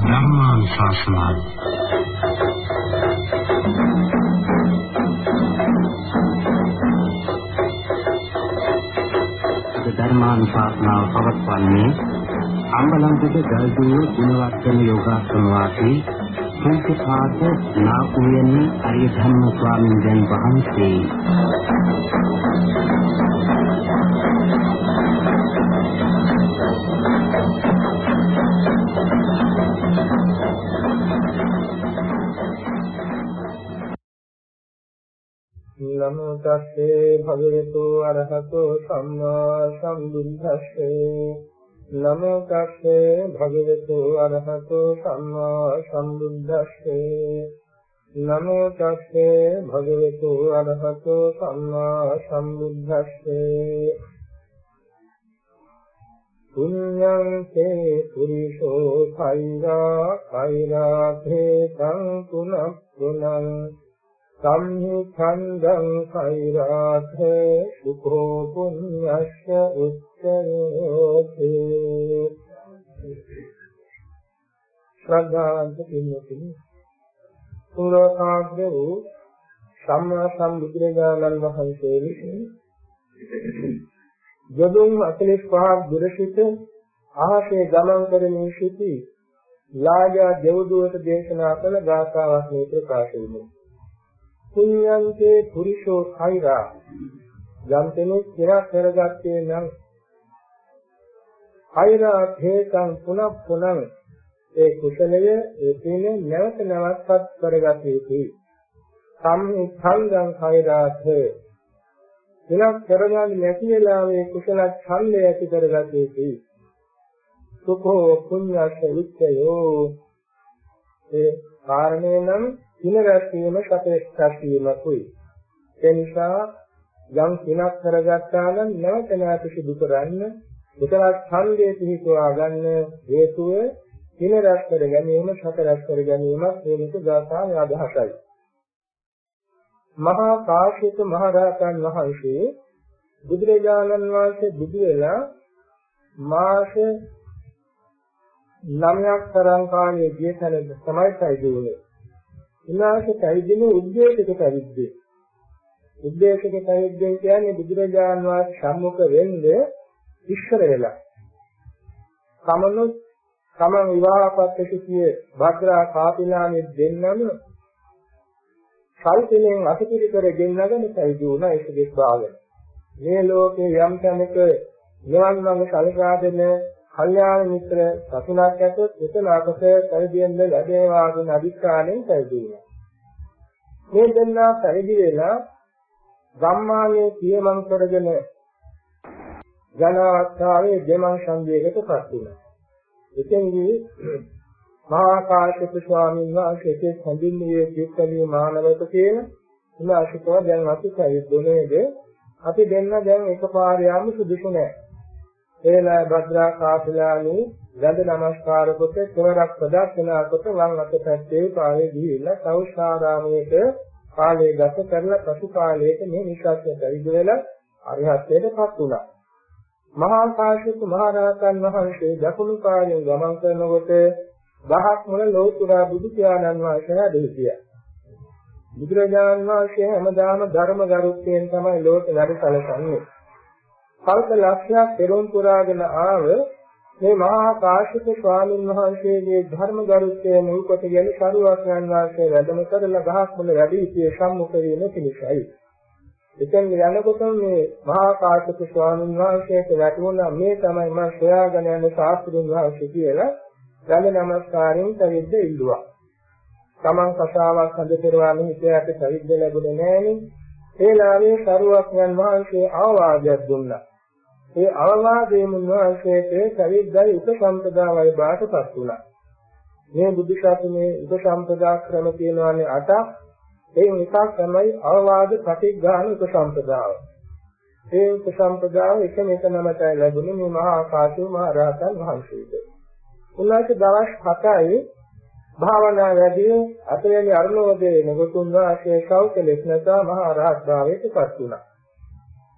ධර්මානුශාසනාව ධර්මානුශාසනාව පවත්වන්නේ අම්බලන්විත ගල්දුව ගුණවර්ධන යෝගාශ්‍රම වාසී පූජ්‍යපාද නා උයනේ අරිය ධම්ම ස්වාමීන් වහන්සේ. නමෝ තස්සේ භගවතු අරහතෝ සම්මා සම්බුද්දස්සේ නමෝ තස්සේ භගවතු අරහතෝ සම්මා සම්බුද්දස්සේ නමෝ තස්සේ භගවතු අරහතෝ සම්මා සම්බුද්දස්සේ පුඤ්ඤං තේ පුරිසෝ කෛරා කෛරා තේතං පුනප්පුනං සම්හි ඡන්දං කෛරාථේ සුඛෝ පුඤ්ඤස්ස උච්චයෝති ශ්‍රද්ධාවන්ත පින්වතුනි සූරකාග්‍ර වූ සම්මා සම්බුදුරජාණන් වහන්සේ විසින් යදුන් 45ක් දුර සිට ආහසේ ගමන් කරමින් සිටි ලාජා දෙව්දුවට දේශනා කළ ගාථාවක් මේ ප්‍රකාශ වෙනවා පුඤ්ඤන්තේ පුරිෂෝ කෛරා යම් කෙනෙක් කෙරක් කරගත්තේ නම් කෛරා හේතං පුනක් පුනං. ඒ කුසලය ඒ පින නැවත නැවතත් කරගත යුතුයි සම්හි සංගං කෛරාත කෙනක් කරගන්නේ නැති වෙලාවේ කුසල ඡන්දය ඇති කරගත යුතුයි සුඛෝ පුඤ්ඤස්ස විච්ඡයෝ. ඒ කාරණේ නම් කින රැස්වීම සතේ රැස්වීමකුයි. ඒ නිසා යම් කිනක් කරගත්තා නම් නැවත නැවත සිදු කරන්න කුසල ඡන්දයේ පිහිටුවා ගන්න හේතුව කින රැස් කර ගැනීම සත රැස් කර ගැනීමත් හේතුක ගාථාවේ අදහසයි. මහා කාශ්‍යප මහ රහතන් වහන්සේ බුදුරජාණන් වහන්සේ බුදු වෙලා මාස 9ක් තරම් කාලයේ ගිය තැන තමයි සයිදුනේ. උන්වහන්සේ පැවිදිම උද්දේශක පැවිද්දේ. උද්දේශක පැවිද්දෙන් කියන්නේ බුදුරජාන් වහන්සේ සම්මුඛ වෙන්නේ ඉස්සර වෙලා. සමනොත් තමන් විවාහපත් සිටියේ භද්‍රා කාපිලානේ දෙන්නම සල්පිනෙන් අතිපිරි කර ගෙන්නගෙන පැවිදි වුණා ඒක දෙස් භාගන. මේ ලෝකේ යම් තැනක නිවන් මඟ සලකා දෙන කල්යාණ මිත්‍ර සතුනක් ඇතොත් එතන අපට පරිදියෙන්ද ලැබේවා කියන අදිස්ථාණයෙන් පැවිදි වෙනවා. මේ දෙන්නා පැවිදි වෙලා ගම්මානයේ සියමන් කරගෙන ජනවත්තාවේ දෙමන් සංදේයකටපත් වුණා. එතෙන්දී මහා කාශ්‍යප ස්වාමීන් වහන්සේ හඳුන්වන්නේ චිත්තලිය මානවක කියන උනාසිකව දැන් අපි පැවිද්දුනේද අපි දෙන්න දැන් එකපාර යාම සුදුසු නැහැ. එලා භද්‍රා කාපිලානි ගඳ නමස්කාර කොට කෙවරක් ප්‍රදක්ෂනා කොට වම් අත පැත්තේ පාරේ ගිහිල්ලා සෞෂාරාමයේට කාලය ගත කරලා පසු කාලයක මේ නිසස්යට විද වෙලා අරිහත්ත්වයටපත් වුණා. මහා කාශ්‍යප මහ රහතන් වහන්සේ දකුණු පාරෙන් ගමන් කරනකොට දහස් මුල ලෝතුරා බුදු පියාණන් වහන්සේ හැදෙහිතියා. බුදුරජාණන් වහන්සේ හැමදාම ධර්ම ගරුත්වයෙන් තමයි ලෝක වැඩ සැලසන්නේ. කල්ප ලක්ෂයක් පෙරම් පුරාගෙන ආව මේ මහා කාශ්‍යප ස්වාමීන් වහන්සේගේ ධර්ම ගරුත්වය මුල් කොටගෙන සරුවක්යන් වාසයේ වැඩම කරලා ගහක් මුල වැඩි සිටියේ සම්මුඛ වීම පිණිසයි. එතෙන් යනකොට මේ මහා කාශ්‍යප ස්වාමීන් වහන්සේට වැටුණා මේ තමයි මම සොයාගෙන යන ශාස්ත්‍රුන් වහන්සේ කියලා ගල නමස්කාරයෙන් පැවිද්ද ඉල්ලුවා. තමන් කතාවක් හඳ පෙරවාගෙන හිතයට පැවිද්ද ලැබුණේ නෑනේ. ඒ ලාමේ සරුවක්යන් වහන්සේ ආවාදයක් දුන්නා. ඒ අවවාදයෙන් උන්වහන්සේට පැවිද්දයි උපසම්පදාවයි බාටපත් වුණා. මේ බුද්ධ ශාසනයේ උපසම්පදා ක්‍රම තියෙනවානේ අටක්. එයින් එකක් තමයි අවවාද ප්‍රතිග්‍රහණ උපසම්පදාව. ඒ උපසම්පදාව එක මේක නමතයි ලැබුණේ මේ මහා ආකාශයේ මහ රහතන් වහන්සේට. උන්වහන්සේ දවස් 7යි භාවනා වැඩි අතලෙනි අරුණෝදේ නගතුන් වාසයේ සෞඛ්‍ය ලෙස්නසා මහා රහත් භාවයට පත් වුණා.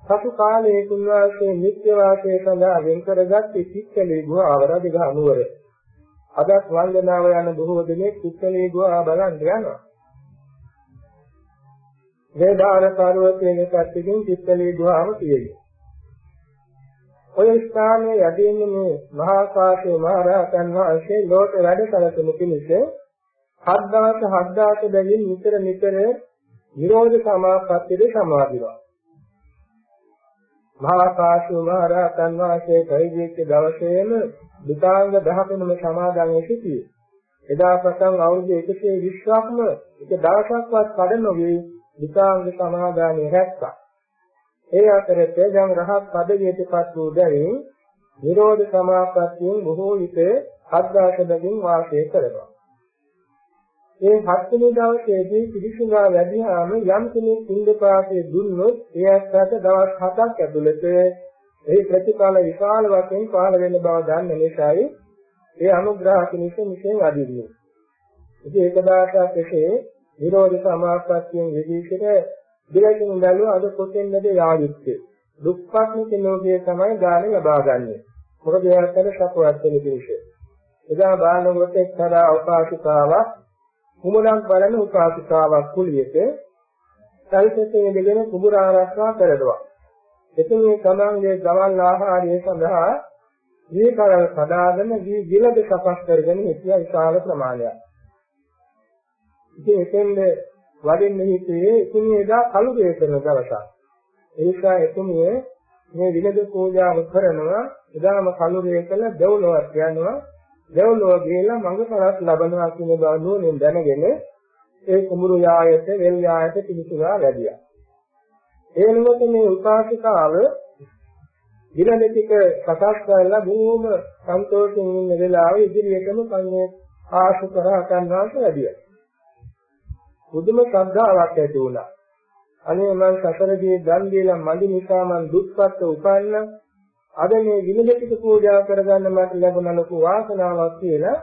සතු කාලයේ කුණවාසයේ නිත්‍ය වාසයේ සඳහා වෙන් කරගත් පිච්චලී ගුහාව රජගහ නුවර. අදත් වන්දනාව යන බොහෝ දෙනෙක් පිච්චලී ගුහාව බලන් යනවා. වේදාන පර්වතයේ පැත්තකින් පිච්චලී ගුහාව තියෙනවා. ඔය ස්ථානයේ යදින්නේ මේ මහා කාශ්‍යප මහ රහතන් වහන්සේ ලෝක වැඩ සැලසුණු පිණිස හත් දවස් හත් දවස් බැගින් නිතර නිතර නිරෝධ සමාපත්තියේ සමාදිනවා. මහා කාශ්‍යප මහ රහතන් වහන්සේ කයිදීච්ච දවසේම දුතාංග 10කම සමාදන් සිටියේ. එදා පටන් අවුරුදු 120ක්ම එක දවසක්වත් කඩ නොවේ දුතාංග සමාදානය රැක්කා. ඒ අතරේ දැන් රහත් පදවියටපත් වූ බැවින් නිරෝධ සමාපත්තියෙන් බොහෝ විට අද්දාසදකින් වාසය කරනවා. ඒ හත්වෙනි දවසේදී පිළිසුනා වැඩිහාම යම් කෙනෙක් පින්දපාතේ දුන්නොත් ඒ ඇත්තට දවස් 7ක් ඇතුළත ඒ ප්‍රතිඵල විශාල වශයෙන් පහළ වෙන බව දන්න නිසායි ඒ අනුග්‍රහ කිනිස මිසෙන් අදින්නේ. ඉතින් ඒක දායකයක් එසේ නිරෝධ සමාපත්තියෙන් විදිහට දෙලකින් බැලුවා අද කොතෙන්ද යාවිත්තේ. දුක්ඛත් නිකනෝගේ තමයි ගාන ලබා ගන්නෙ. මොකද එයාට සපවත් වෙන පිළිසෙ. එදා බාලනකොට එක්තරා අවකාශිකාවක් කුමලක් බලන උපාසිකාවක් කුලියට සල්පතේ දෙගෙන කුඹුර ආරක්ෂා කරනවා. එතන මේ තමන්ගේ ගමන් ආහාරය සඳහා මේ කරල් සදාගෙන දී ගිලද සකස් කරගෙන හිටිය විශාල ප්‍රමාණයක්. ඉතින් එතෙන්ද වඩින්න හිතේ එතුමියදා කලුරේ කරන දවසක්. ඒ නිසා එතුමිය මේ විලද පූජාව කරනවා එදාම කලුරේ කළ දෙව්ලොවට යනවා දෙව්ලොව ගිහිලා මඟපරක් ලබනවා කියන බව නුවණින් දැනගෙන ඒ කුඹුරු යායට වෙල් යායට පිළිතුරා වැඩියා. ඒ නිමත මේ උපාසිකාව දිනදෙක සකස් කරලා බොහොම සන්තෝෂයෙන් ඉන්න වෙලාවේ ඉදිරියටම කන්නේ ආශු කරා ගන්නවාට වැඩියා. බුදුම ශ්‍රද්ධාවක් ඇති වුණා. අනේ මං සතරදී දන් දීලා මදි නිසා මං දුක්පත් උපන්න අද මේ විනිවිද පූජා කරගන්න මට ලැබුණ ලොකු වාසනාවක් කියලා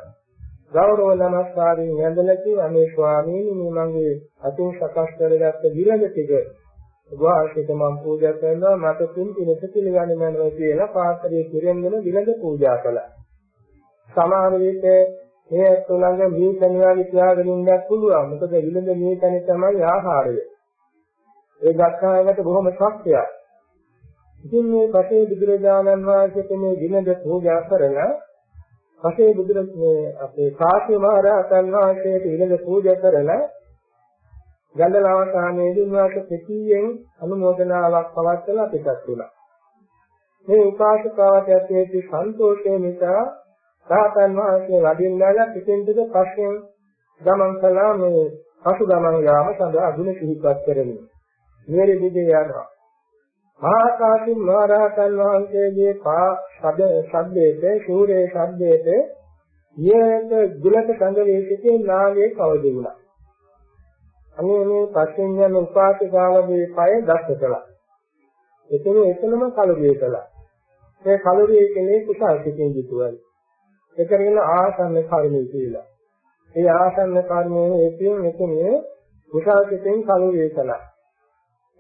ගෞරව නමස්කාරයෙන් වැඳලා කිව්වා මේ ස්වාමීනි මේ මගේ අතින් සකස් කරගත්ත විලඟ ටික වාසිත මම පූජා කරනවා මට පින් පිනස පිළිගන්නේ මනෝ කියලා පාත්‍රයේ කිරෙන්ගෙන විලඟ පූජා කළා. සමහර විට මේ තුලඟ මේ තනියගේ තියාගෙන ඉන්නත් පුළුවන්. මොකද විලඳ මේ තැන තමයි ආහාරය. ඒ ගත්තාමකට බොහොම ශක්තියක්. ඉතින් මේ පසේ බුදුරජාණන් වහන්සේට මේ දිනද පූජා කරලා පසේ බුදුර මේ අපේ කාශ්‍යප මහ රහතන් වහන්සේට දිනද පූජා කරලා ගන්ධලාවසානයේදී උන්වහන්සේ ප්‍රතියෙන් අනුමෝදනාවක් පවත්වලා පිටත් වුණා. මේ උපාසකාවට ඇති සන්තෝෂය නිසා රහතන් වහන්සේ වඩින්නාලා පිටින්දද පස්යෙන් ගමන් කළා මේ පසු ගමන් යාම සඳහා අගුණ සිහිපත් කරමින්. මේ විදිහේ යනවා. මහා කාසින් මහරහතන් වහන්සේගේ පා ශබ්ද ශබ්දයේ සූර්ය ශබ්දයේ ඊයක දුලක සංගවේ සිටින නාගයේ කවද වුණා. අනේ මේ පස්යෙන් යන උපාසිකාවගේ පය දස්ස කළා. එතන එතනම කලුරිය කළා. ඒ කලුරිය කියන්නේ කුසල් සිතින් යුතුවයි. ඒකගෙන ආසන්න කර්මය කියලා. ඒ ආසන්න කර්මයේ හේතුවෙන් මෙතන කුසල් සිතින් කලුරිය කළා.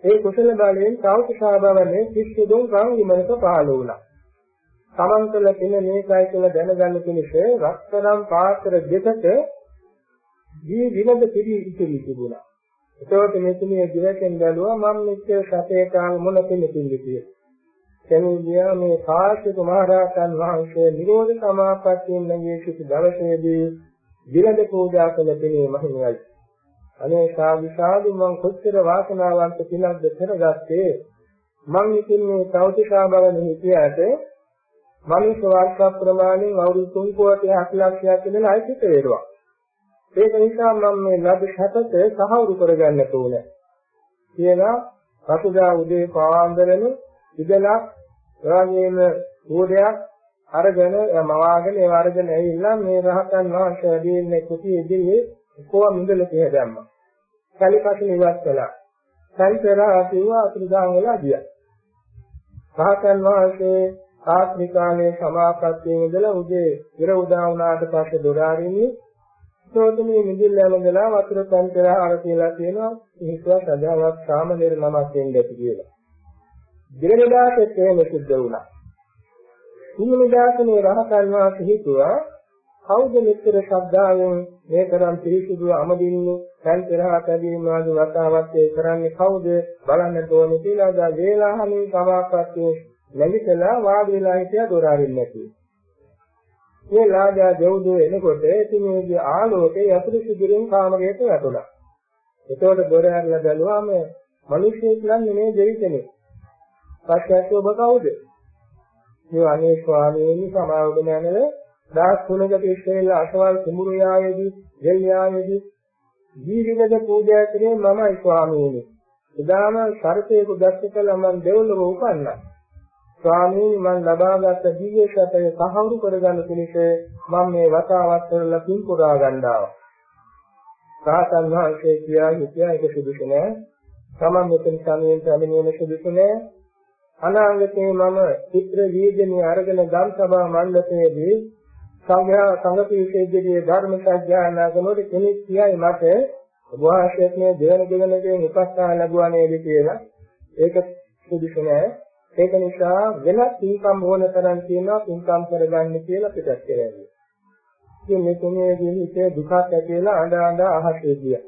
ඒ කුසල බලයෙන් සෞඛ්‍යභාවනේ කිසිදුම් ගම් විමනක පහළ වුණා. තමන් කළ පින මේකයි කියලා දැනගන්න පිණිස රත්තරන් පාත්‍ර දෙකට දී විනද පිළි ඉතිරි තිබුණා. ඒකෝට මෙතුමිය දිවකෙන් බැලුවා මම මෙච්චර සතේ කාල මොන පින පිළි කියලා. එනිදියා මේ කාශ්‍යප මහ රහතන් වහන්සේ නිරෝධ සමාපත්තියෙන් නැගී සිටි දවසේදී දිලද පූජා කළ පිනේ මහිමයි. අනේ සාදු සාදු මං කොච්චර වාසනාවන්ත කෙනෙක්ද කරගත්තේ මං ඉතින් මේ තවතිසා බවන හිතියට මනුස්ස වර්ෂ ප්‍රමාණයෙන් අවුරුදු 3 කෝටි 7 ලක්ෂයක් ඉඳලා අයිති වේරුවා ඒක නිසා මම මේ ලබ සැපත සහවුරු කරගන්න ඕනේ කියලා පසුදා උදේ පාන්දරම ඉදලා එවාගේම කෝඩයක් අරගෙන මවාගෙන ඒ වර්ගන ඇවිල්ලා මේ රහතන් වහන්සේ වැඩි ඉන්නේ කුටි ඉදිරියේ කොහොම මුදල කියලා දැම්මා. සල්පසින් ඉවත් කළා. සල්පරා කිව්වා අතුරුදාන් වෙලා ගියා. සාතන් වහන්සේ ආත්මිකාලේ සමාපත්තියේ ඉඳලා උදේ ඉර උදා වුණාට පස්සේ දොරාරින්නේ සෝතමේ නිදිල්ල යනදලා වතුර පන්තරාර කියලා කියනවා. ඒකවා සදාවක් සාමනීර නමක් දෙන්න ඇති කියලා. දිරණදාසෙත් එහෙම සිද්ධ වුණා. හිමිදාසනේ රහතන් වහන්සේ හිතුවා කවුද මෙච්චර ශ්‍රද්ධාවෙන් මේ තරම් පිරිසිදු අමදින්නේ දැන් පෙරහා පැදීම ආදී වතාවත් ඒ කරන්නේ කවුද බලන්න ඕනේ කියලා දා වේලාහමින් කවාපත් නැගිටලා වාඩි වෙලා හිටියා දොර අරින්න නැති. මේ ලාජා දෙව්දුව එනකොට එතුමියගේ ආලෝකයේ යතුරු සිදුරින් කාමරයට වැටුණා. එතකොට දොර ඇරලා බැලුවාම මිනිස්සෙක් නම් නෙමෙයි දෙවි කෙනෙක්. පස්සට ඔබ කවුද? මේ අනේ ස්වාමීනි සමාවද නැනල දාස් තුනකට ඉස්සෙල්ලා අසවල් කුඹුරු යායේදී දෙල් යායේදී ජීවිතද පූජා කරේ මමයි ස්වාමීනි. එදාම සර්පේක දැක්ක කළා මම දෙවොල්ලම උපන්නා. ස්වාමීනි මම ලබාගත් දිව්‍ය සැපය සහවුරු කරගන්න පිණිස මම මේ වතාවත් කරලා පින් පුරා ගන්නවා. සාතන් වහන්සේ කියා හිතියා ඒක සුදුසු නෑ. තමන් මෙතන සමයෙන් පැමිණෙන සුදුසු නෑ. අනාගතේ මම චිත්‍ර වීදනයේ අරගෙන ගම් සභා මණ්ඩපයේදී සංඝයා සංඝ පිරිසේදී ධර්ම සත්‍යයනා කරනකොට කෙනෙක් කියයි මට ඔබවහන්සේත් මේ දෙවන දෙවනකින් උපස්ථාන ලැබුවා නේද කියලා. ඒක සුදුසු නෑ. ඒක නිසා වෙනත් පින්කම් ඕන තරම් තියෙනවා පින්කම් කරගන්න කියලා පිටත් කරන්නේ ඉතින් මේ තුනේදී හිතේ දුකක් ඇති වෙලා අඬ අඬ අහසේ ගියා.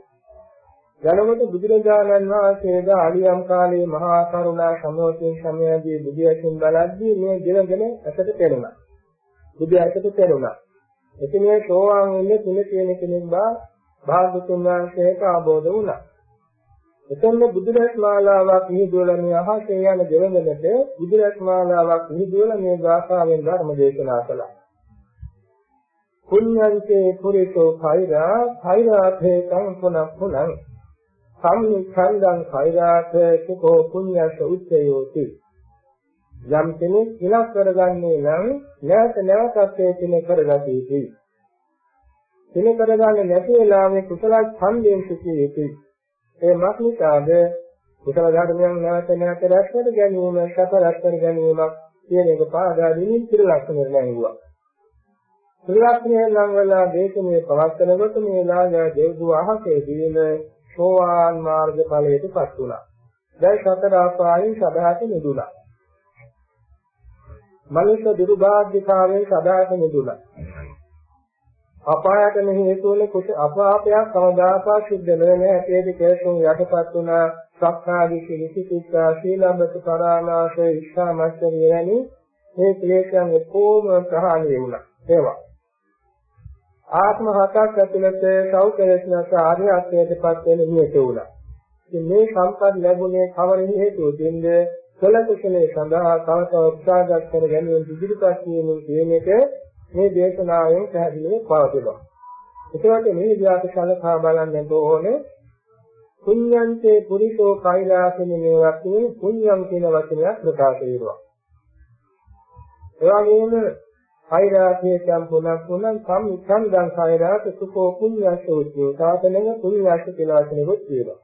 ධනමත බුදුරජාණන් වහන්සේද අලියම් කාලේ මහා කරුණා සමෝතින් සමයදී බුදියකින් බලද්දී මේ දිනගෙන ඇසට පෙනුණා බුදු ඇසට පෙනුණා. එතන සෝවාන් වෙන්නේ තුන කියන කෙනෙක් බා භාගතුන් වහන්සේට ආબોධ වුණා. එතන බුදුරජාණන් මාලාවක් නිදුවල මේ අහසේ යන දෙවඟලට බුදුරජාණන් මාලාවක් නිදුවල මේ ගාථාවෙන් ධර්ම දේශනා කළා. පුඤ්ඤන්තේ පුරිතෝ khairaa khairathe kang punah punang සම්නිඛණ්ඩං khairat සුඛෝ පුඤ්ඤස උච්චයෝති යම් කෙනෙක් විනාශ කරගන්නේ නම් නැවත නැවතත් ඒ කෙනෙක් කරගත යුතුයි. කෙනෙක් කරගන්නේ නැති වෙලාවේ කුසල ඡන්දයෙන් සිටිය යුතුයි. ඒ මක්නිකාද කුසල ධර්මයන් නැවත නැවත රැස් කර ගැනීම, සැප රැස් කර ගැනීමක් කියන එක පාදා දෙමින් ත්‍රිලක්ෂණ නිර්ණයුවා. ත්‍රිලක්ෂණය නම් වල දේශනේ පවත්වනකොට මේ ලාග දෙව්දුව අහසේ දීන සෝවාන් මාර්ග ඵලයට පත් වුණා. දැන් සතර ආපායන් සදාත නිදුණා. මනුෂ්‍ය දුර්භාග්‍යතාවයෙන් සදාක නිදුණා. අපායට හේතු වන කුස අපාපයක් කවදාකවත් සිද්ධ නොවන හැටේද කේතුන් යටපත් වුණ සක්කාදී කිලිසිතා සීලබ්බත පරාමාස ඉස්සා මස්තරිය වැනි මේ ක්ලේශයන් කොහොම ප්‍රහාණය වුණා. ඒවා ආත්ම හතක් ඇතුළත සෞඛ්‍යලක්ෂණ ආර්යත්වයටපත් වෙන නියත වුණා. ඉතින් මේ සම්පත් ලැබුණේ කවර හේතුවකින්ද කළ කුසලයේ සඳහා තව උත්සාහයක් කර ගැනීම ඉදිරිපත් කිරීමෙන් කියන එක මේ දේශනාවෙන් පැහැදිලිව පවතිනවා. ඒකට මේ විදිහට සලකා බලන්න ඕනේ පුඤ්ඤන්තේ පුරිසෝ කෛලාසින මේ වචනේ පුඤ්ඤම් කියන වචනයක් ප්‍රකාශ වෙනවා. ඒ වගේම කෛලාසිය සම්පූර්ණක් වුණා සම්සන්දං කෛලාස සුඛෝ පුඤ්ඤස්ස උච්චේ සාතනෙක පුඤ්ඤස්ස කියලා වචනෙකුත් තියෙනවා.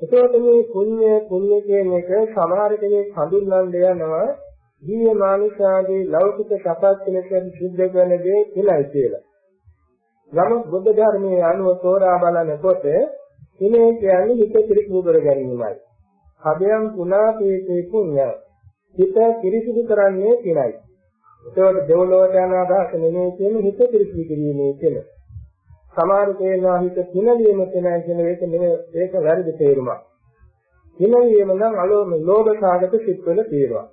එතකොට මේ පුණ්‍ය පුණ්‍ය කියන එක සමහර කෙනෙක් හඳුන්වන්න යනවා ජීව මානුෂාගේ ලෞකික සපස් කෙනෙක්ට සිද්ධ කරන දේ කියලායි කියලා. නමුත් බුද්ධ ධර්මයේ අනුව තෝරා බලනකොට ඉනේ කියන්නේ හිත පිරිසිදු කර ගැනීමයි. හදයන් පුනා පීතේ පුණ්‍ය. හිත පිරිසිදු කරන්නේ කියලායි. ඒකට දෙවලවට යන අදහස නෙමෙයි කියන්නේ හිත පිරිසිදු කිරීමේ කියලා. සමහර තේනවා හිත පිනවීම තැනයි කියන එක නෙමෙයි ඒක වැරදි තේරුමක්. පිනවීම නම් අලෝම ලෝභ සාගත සිත්වල තියෙනවා.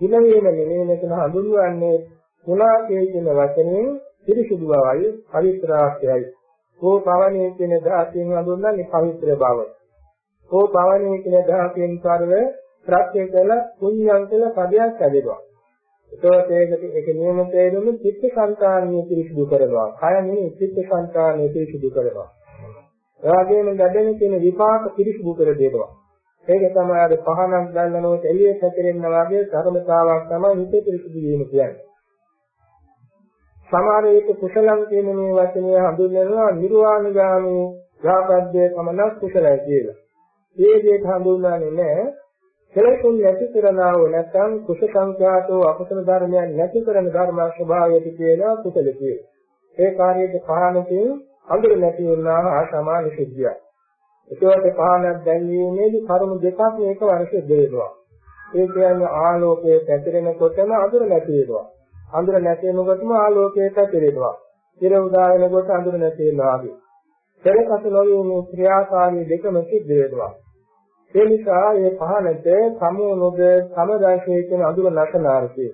පිනවීම නෙමෙයි මෙතන හඳුන්වන්නේ පුනාකේ කියන වචනයෙන් පිරිසුදු බවයි පවිත්‍රාක්‍යයි. කෝ පවණේ කියන ධාතයෙන් හඳුන්වන්නේ පවිත්‍ර බව. කෝ පවණේ කියන ධාතයෙන් කරව ප්‍රත්‍ය කළ පුණ්‍යං කියලා පදයක් ඇදෙනවා. ඒකත් ඒකට ඒක නියම තේරුම චිත්ත සංකාණිය පිරිසිදු කරනවා. කය නෙමෙයි චිත්ත සංකාණිය පිරිසිදු කරනවා. ඒ වගේම ගැදෙන තියෙන විපාක පිරිසිදු කර දෙනවා. ඒක තමයි අර පහනක් දැල්නනොත් එළියේ පැතිරෙන්න වගේ ධර්මතාවක් තමයි හිත පිරිසිදු වීම කියන්නේ. සමහර විට කුසලම් කියන මේ වචනය හඳුන්වනවා නිර්වාණගාමී යාපද්දේ සමනස් කුසලයි කියලා. මේ දෙයට හඳුන්වන්නේ නැහැ කෙලෙසුන් නැති කරනා වූ නැත්නම් කුස සංඛ්‍යාතෝ අකුසල ධර්මයන් නැති කරන ධර්ම ස්වභාවයට කියනවා කුසල කියලා. ඒ කාර්යයේ පහනකින් අඳුර නැති වුණා ආසමාන සිද්ධිය. ඒකවට පහනක් දැන්වීමේදී කරුණු දෙකක් මේක වර්ෂ දෙනවා. ඒ කියන්නේ ආලෝකයේ පැතිරෙනකොටම අඳුර නැති වෙනවා. අඳුර නැති වෙනකොටම ආලෝකයේ පැතිරෙනවා. ඉර උදා වෙනකොට අඳුර නැති වෙනවා වගේ. පෙරකස නොවේ මේ ක්‍රියාකාරී දෙකම සිද්ධ වෙනවා. ඒ නිසා මේ පහනට සමුනොද සමදර්ශයේ කියන අඳුර නැසනාර්ථය.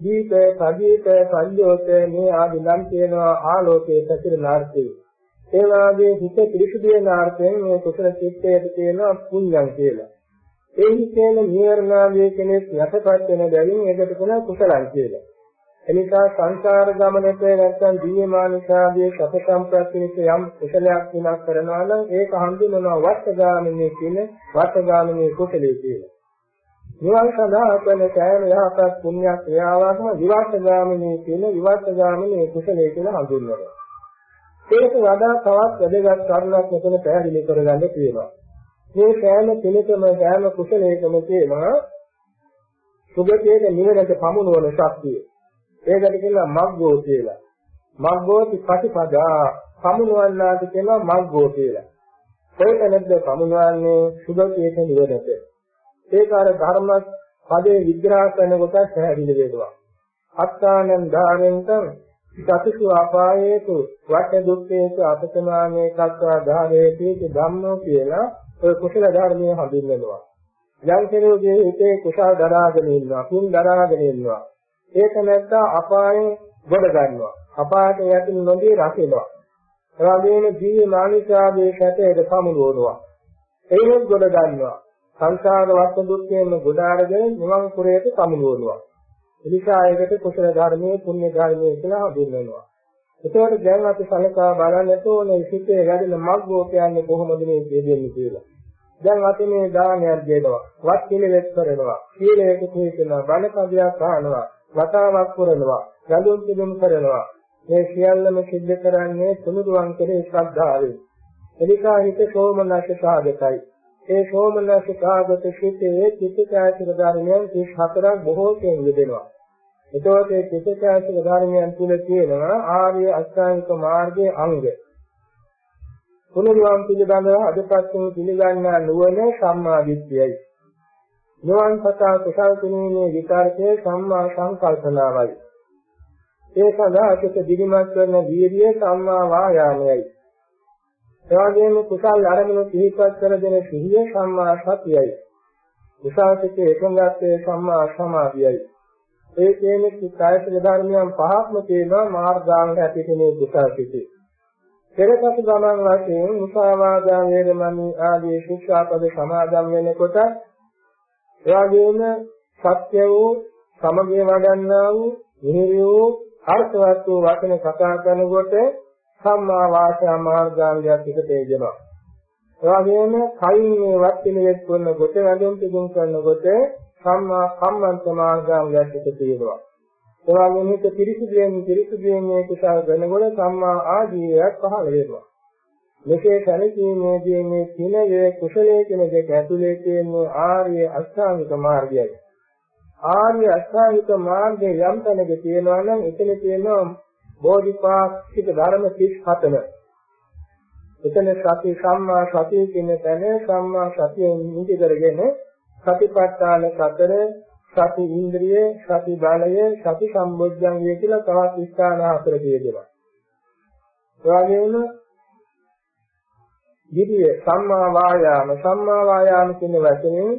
දීප, සදීප, සංයෝත මේ ආදී නම් කියනවා ආලෝකයේ පැතිරෙන අර්ථය. ඒ වාගේ හිත පිරිසුදු වෙන අර්ථයෙන් මේ කුසල චිත්තයට කියනවා පුඤ්ඤං කියලා. ඒ හිතේන නිවර්ණාදී කෙනෙක් යටපත් වෙන බැවින් ඒකට කියන කුසලං කියලා. එනිසා සංසාර ගමනට නැත්නම් දීමානිසාදී සත සම්ප්‍රත්‍යනික යම් කුසලයක් විනාශ කරනවා නම් ඒක හඳුන්වනවා වස්සගාමිනී කියන වස්සගාමිනී කුසලයේ කියලා. නිවන් සඳහා කරන සෑම යහපත් පුණ්‍ය ක්‍රියාවක්ම විවස්සගාමිනී කියන විවස්සගාමිනී කුසලයේ කියලා හඳුන්වනවා. ඒක වඩා තවත් වැදගත් කරුණක් මෙතන පැහැදිලි කරගන්න තියෙනවා. මේ සෑම කෙනෙකුම සෑම කුසලයකම තියෙනවා සුගතියේ නිවනට පමුණුවන ශක්තිය. ඒකට කියනවා මග්ගෝ කියලා. මග්ගෝති ප්‍රතිපදා සමුනවන්නාට කියනවා මග්ගෝ කියලා. කොයිතැනද සමුනවන්නේ සුභකේත නිවනට. ඒක අර ධර්ම පදේ විග්‍රහ කරන කොට පැහැදිලි වෙනවා. අත්තානං ධාරෙන්තං සතිසු අපායේතු වට දුක්ඛේතු අපතමානේ කත්වා ධාරේති ධම්මෝ කියලා ඔය කුසල ධර්මයේ හඳුන්වනවා. යම් කෙනෙකුගේ හිතේ කුසල දරාගෙන ඉන්නවා, පින් දරාගෙන ඉන්නවා. ඒක නැත්තා අපායෙන් ගොඩ ගන්නවා. අපායට යටින් නොදී රකිනවා. ඒ වගේම ජීවි මානිකාගේ සැටයට සමුනවනවා. ඒනෙත් ගොඩ ගන්නවා. සංසාර වස්තු දුක්ඛයෙන් ගොඩ අරගෙන නිවන් පුරයට සමුනවනවා. එනිසා ඒකට කුසල ධර්මයේ පුණ්‍ය ධර්මයේ කියලා හඳුන්වනවා. ඒතකොට දැන් අපි සලකා බලන්නට ඕනේ සිතේ වැඩෙන මග්ගෝ කියන්නේ කොහොමද මේ දෙන්නේ කියලා. දැන් අපි මේ දානයක් දෙනවා, වත් පිළිවෙත් කරනවා, සීලයක පිළිපදිනවා, බණ කවියක් අහනවා, වතාවක් කරනවා, රැඳුම් පිදුම් කරනවා. මේ සියල්ලම සිද්ධ කරන්නේ තුනුරුවන් කෙරේ ශ්‍රද්ධාවෙන්. එනිසා හිත සෝමනස්ස සාගතයි. ඒ සෝමනස්ස සාගත සිතේ චිත්තචෛතසික ධර්මයන් 34ක් බොහෝ කෙන් යෙදෙනවා. එතකොට මේ චිත්තචෛතසික ධර්මයන් තුල තියෙනවා ආර්ය අෂ්ටාංගික මාර්ගයේ අංග. තුනුරුවන් පිළිබඳව අදපත් වූ පිළිගන්නා නුවණ සම්මා දිට්ඨියයි. නිවන් සතා කුසල් කිරීමේ විකාරකයේ සම්මා සංකල්පනාවයි. ඒ සඳහා චිත දිවිමත් කරන වීර්යය සම්මා වායාමයයි. එවැගේම කුසල් අරමුණු පිහිටත් කර දෙන සිහිය සම්මා සතියයි. කුසල්සිතේ එකඟත්වයේ සම්මා සමාධියයි. ඒ කියන්නේ කායසික ධර්මයන් පහක්ම තියෙනවා මාර්ගාංග ඇති කෙනේ කුසල්සිතේ. පෙරපසු ගමන් වශයෙන් මුසාවාදා වේරමණී ආදී ශික්ෂාපද සමාදන් වෙනකොට එවාගෙම සත්‍ය වූ සමගිය වඩන්නා වූ මිහිරි වූ අර්ථවත් වූ වචන කතා කරනකොට සම්මා වාචා මාර්ගාංගයක් එකට එනවා. එවාගෙම කයින් මේ වත් පිළිවෙත් කරනකොට වැඩම පිදුම් කරනකොට සම්මා කම්මන්ත මාර්ගාංගයක් එකට තියෙනවා. එවාගෙම හිත පිරිසිදුයෙන් පිරිසිදුයෙන් මේ කුසල කරනකොට සම්මා ආජීවයක් පහළ වෙනවා. මෙසේ සැලකීමේදී මේ සිනයේ කුසලයේ කියන දෙක ඇතුලේ තියෙන ආර්ය අෂ්ටාංගික මාර්ගයයි. ආර්ය අෂ්ටාංගික මාර්ගයේ යම් තැනක තියෙනවා නම් එතන තියෙනවා බෝධිපාක්ෂික ධර්ම 37ම. එතන සති සම්මා සතිය කියන තැන සම්මා සතියෙන් නිදි කරගෙන සතිපට්ඨාන සතර සති ඉන්ද්‍රිය සති බලය සති සම්බොජ්ජංගය කියලා තවත් ස්ථාන හතර තියෙනවා. ඒ වගේම විදිය සම්මා වායාම. සම්මා වායාම කියන වචනේ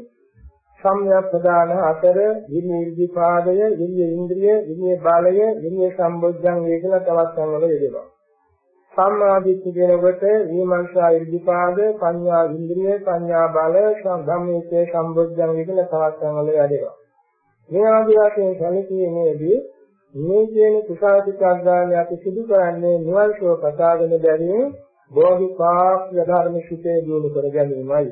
සම්‍යක් ප්‍රදාන අතර විනි ඉර්ධිපාදය විනි ඉන්ද්‍රිය විනි බාලය විනි සම්බොජ්ජංගය කියලා තවත් සංවල යෙදෙනවා. සම්මා දිට්ඨිය කියනකොට විමර්ශා ඉර්ධිපාද පඤ්ඤා ඉන්ද්‍රිය පඤ්ඤා බල ධම්මේකේ සම්බොජ්ජංගය කියලා තවත් සංවල යෙදෙනවා. මේ ආදී වශයෙන් සැලකීමේදී මේ කියන කුසාසිකාග්‍රාණය අපි සිදු කරන්නේ නිවන් සුව කතාගෙන බැරිම බෝධිපාක්ෂ ධර්ම සිතේ දිනු කර ගැනීමයි.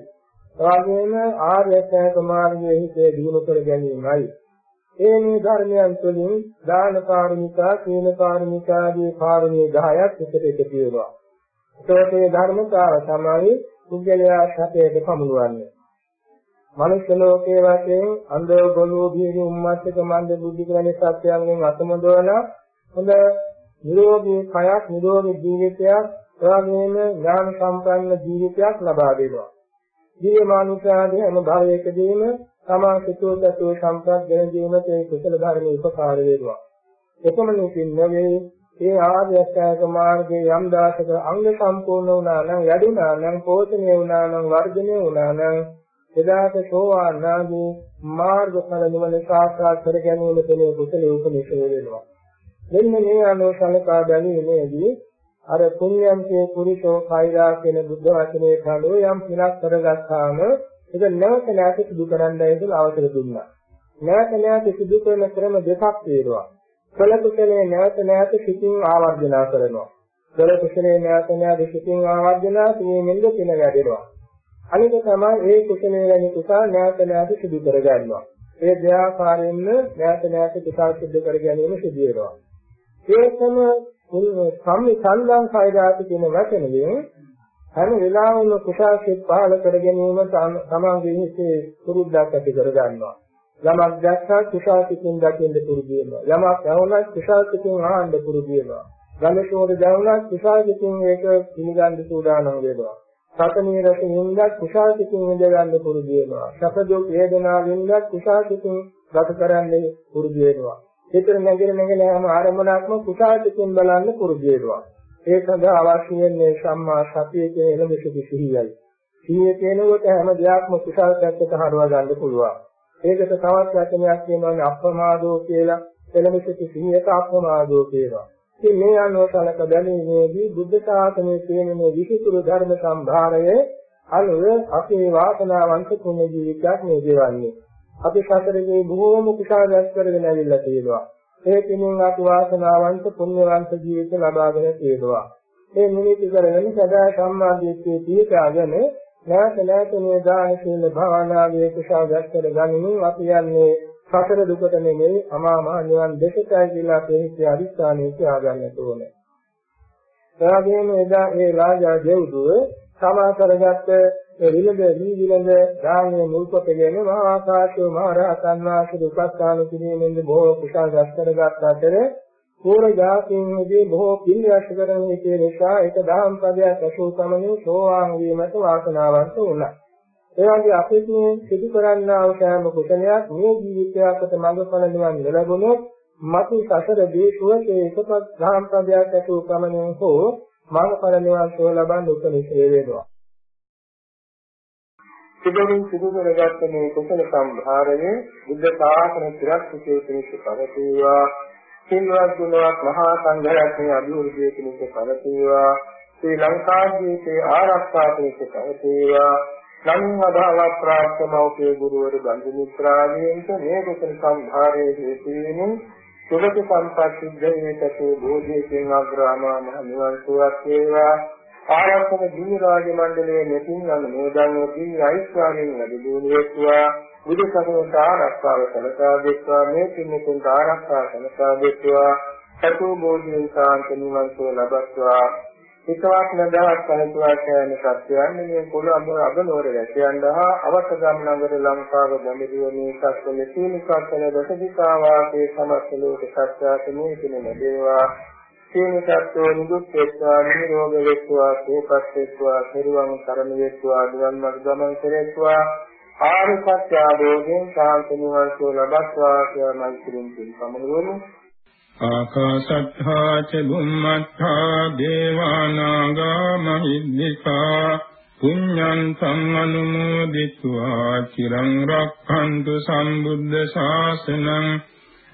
එවාගෙම ආර්ය අෂ්ටාංග මාර්ගයේ හිතේ දිනු කර ගැනීමයි. ඒ මේ ධර්මයන් තුළින් දාන කාරුණිකා, සීල කාරුණිකා ආදී කාරුණිය 10ක් එකට එකතු වෙනවා. ඒකේ මේ ධර්මතාව තමයි කුජලයා සැපයට පමුණුවන්නේ. මනුෂ්‍ය ලෝකයේ වශයෙන් අන්ධ ගොළු බිහිරි උම්මත්තක මන්ද බුද්ධික වැනි සත්‍යයන්ගෙන් අතමුදවන හොඳ නිරෝගී කයක් නිරෝගී ජීවිතයක් එවැගේම ඥාන සම්පන්න ජීවිතයක් ලබා දෙනවා. ජීවමානුෂාදී හැම භවයකදීම තමා සිතුවදතු සම්පත් ගෙන දීමට ඒ කුසල ධර්ම උපකාර වේවා. එපමණකින් නෙවෙයි ඒ ආර්ය අෂ්ටාංග මාර්ගයේ යම් දාසක අංග සම්පූර්ණ වුණා නම් වැඩුණා නම් පෝෂණය වුණා නම් වර්ධනය වුණා නම් එදාට සෝවාන් ආදී මාර්ගඵල නිවන සාක්ෂාත් කර ගැනීම කෙනේ කුසලයේ උපනිෂය වෙනවා. මෙන්න මේ අනුව සලකා බැලීමේදී අර පුණ්‍යන්තේ පුරිතෝ කෛරා කියන බුද්ධ වචනේ කලෝ යම් පිනක් කරගත්තාම ඒක නැවත නැවත සිදු කරන්නයි කියලා අවසර දුන්නා. නැවත නැවත සිදු කරන ක්‍රම දෙකක් තියෙනවා. කළ කුසලයේ නැවත නැවත සිතින් ආවර්ජනා කරනවා. කළ කුසලයේ නැවත නැවත සිතින් ආවර්ජනා කිරීමෙන්ද පින වැඩෙනවා. අනික තමයි ඒ කුසලයේ වැනි කුසල නැවත නැවත සිදු කර ගන්නවා. ඒ දෙආකාරයෙන්ම නැවත නැවත කුසල සිදු කර ගැනීම සිදු වෙනවා. ඒකම සම්මි සංගම් කායදාති කියන වචනයෙන් හැම වෙලාවෙම කුසල සිත් පහල කර ගැනීම තමන්ගේ හිතේ පුරුද්දක් ඇති කර ගන්නවා. යමක් දැක්කා කුසාසිතින් දකින්න පුරුදු වෙනවා. යමක් ඇහුණා කුසාසිතින් අහන්න පුරුදු වෙනවා. ගලෂෝද දැනුණා කුසාසිතින් ඒක පිළිගන්න සූදානම් වෙනවා. සතනී රස හින්දා කුසාසිතින් ඉඳ ගන්න පුරුදු වෙනවා. සපදෝ වේදනා වින්දා කුසාසිතින් ගත කරන්නේ පුරුදු වෙනවා. හිතේ නැගෙන නැගෙන හැම ආරම්භණක්ම කුසාසිතින් බලන්න පුරුදු වෙනවා. ඒ සඳහා අවශ්‍ය වෙන්නේ සම්මා සතිය කියන එළඹ සිටි සිහියයි. සිහිය කියනකොට හැම දෙයක්ම කුසල් පැත්තට හරවා ගන්න පුළුවන්. ඒකට තවත් වචනයක් කියනවානේ අප්‍රමාදෝ කියලා එළඹසිටි සිහියට අප්‍රමාදෝ කියනවා. ඉතින් මේ අනුව සලක බැලීමේදී බුද්ධ ශාසනයේ තියෙන මේ විසිතුරු ධර්ම සම්භාරය අනුව අපේ වාසනාවන්ත කුණ ජීවිතයක් මේ දෙවන්නේ. අපි සතරේ බොහෝම කුසාරයක් කරගෙන ඇවිල්ලා තියෙනවා. ඒ කිමින් අපි වාසනාවන්ත පුණ්‍යවන්ත ජීවිත ලබාගෙන තියෙනවා. මේ නිමිති කරගෙන සදා සම්මාදිට්ඨිය පිහිටාගෙන නැවත නැවත මේ දාන සීල භාවනාවේ කුසල දැක්කර ගනිමින් අපි යන්නේ සතර දුකට නෙමෙයි අමා මහ නිවන් දෙකටයි කියලා තේහිච්ච අදිස්ථානයේ තියාගන්නට ඕනේ. එවාගෙම එදා ඒ රාජා දෙව්දුව සමා කරගත්ත ඒ විලඳ වී විලඳ දානයේ මුල් කොටගෙන මහා ආකාශයේ මහා රහතන් වහන්සේ උපස්ථාන කිරීමෙන් බොහෝ කුසල දැක්කර ගත් අතර පූර්ව ජාතීන්ගේ බොහෝ පින් රැස් කරන හේතු නිසා ඒක දහම් පදයක් අසූ සමනේ සෝවාන් වීමට වාසනාවන්ත වුණා. ඒ වගේ අපිට මේ සිදු කරන්නා වූ සෑම කුසලයක් මේ ජීවිතයකට මඟඵල නිවන් ලැබුණොත් මතු සසරදී සුවසේ එකපත් දහම් පදයක් අසූ සමනේ හෝ මඟඵල නිවන් සුව ලබන්න උපනිෂේ වෙනවා. සිදුවින් සිදු කරගත්ත මේ කුසල සම්භාරයේ බුද්ධ ශාසන ත්‍රිස්සිතේ පිණිස පවතිවා. සිල්වත් ගුණවත් මහා සංඝරත්නයේ අභිවෘද්ධිය පිණිස පවතිවා. ශ්‍රී ලංකාදීපේ ආරක්ෂා පිණිස පවතිවා. නම් අදාළ ප්‍රාර්ථනාවකේ ගුරුවරු බඳු මිත්‍රාදීන්ට මේ කුසල සම්භාරයේ හේතු වෙමින් සුගත සම්පත්තිද්දේතේ බෝධියෙන් අග්‍රාමා මහ නිවන් සුවක් වේවා. ආරක්ෂක දිව්‍ය රාජ මණ්ඩලයේ මෙතින් යන නෝදන්වදී අයිස්වාමීන් වැඩි දියුණුවෙත්වා බුදු සසුනට ආරක්ෂාව සලසා දෙත්වා. මේ පින්තුන්ට ආරක්ෂා සලසා දෙත්වා. සතු බෝධියෙන් සාන්ත නිවන් සුව ලබත්වා. හිතවත් නදාස් කලතුවා කියන සත්‍යයන් මේ කොළඹ අගනෝර රැකියන්දා අවත ගම් නගර ලංකාව බඹදිවනේ සත්වල සීනිකත්තල දසදිකා වාසේ සමස්ත ලෝක සත්‍යාත මේ පින ලැබේවා. සීනිකත්වෝ නිදුක් වෙත්වා නිරෝග වෙත්වා සුවපත් වෙත්වා පෙරවන් සරණ වෙත්වා නිවන් මාර්ග ගමන් කෙරෙත්වා ආර්ය සත්‍ය ආභෝධයෙන් ශාන්ති නිවන් සුව ලබත්වා කියලා මෛත්‍රියෙන් සමනුවමු ආකාශත්ථා ච බුම්මත්ථා දේවානාගා මහිද්దికා පුඤ්ඤං සම්මනුමෝදිත्वा চিරං රක්ඛන්තු සම්බුද්ධ ශාසනං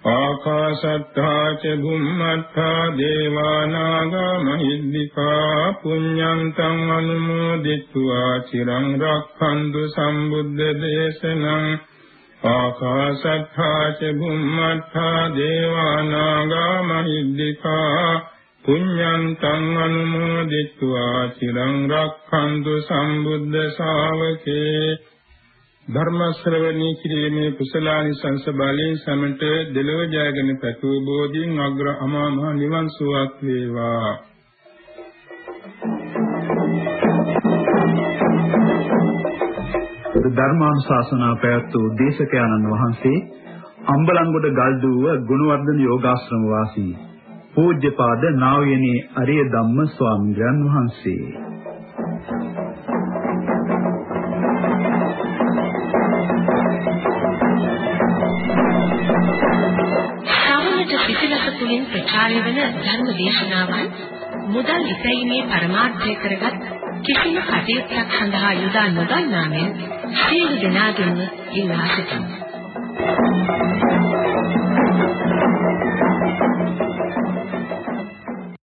ආකාශත්ථා ච බුම්මත්ථා දේවානාගා මහිද්దికා පුඤ්ඤං සම්මනුමෝදිත्वा চিරං රක්ඛන්තු සම්බුද්ධ දේශනං ආකාශත්ථා ච බුම්මත්ථා දේවානාගා මහිද්దికා පුඤ්ඤන්තං අනුමෝදිත्वा চিරං රක්ඛන්තු සම්බුද්ධ ශාවකේ ධර්ම ශ්‍රවණී කිරීමේ කුසලානි සංසබලෙන් සමට දෙලොව ජයගෙන පැතුූ බෝධින් අග්‍ර අමා මහ නිවන් සුවක් වේවා අනුරාධපුර ධර්මානුශාසනා පැවැත්වූ දේශක ආනන්ද වහන්සේ අම්බලන්ගොඩ ගල්දුව ගුණවර්ධන යෝගාශ්‍රම වාසී පූජ්‍යපාද නා වූනේ අරිය ධම්ම ස්වාමීන් වහන්සේ ප්‍රචාරය වන ධර්ම දේශනාවන් මුදල් ඉපැීමේ පරමාර්ථය කරගත් කිසිම කටයුත්තක් සඳහා යොදා නොගන්නා මෙන් සියලු දෙනාගෙන්ම ඉල්ලා සිටිමි. Thank you.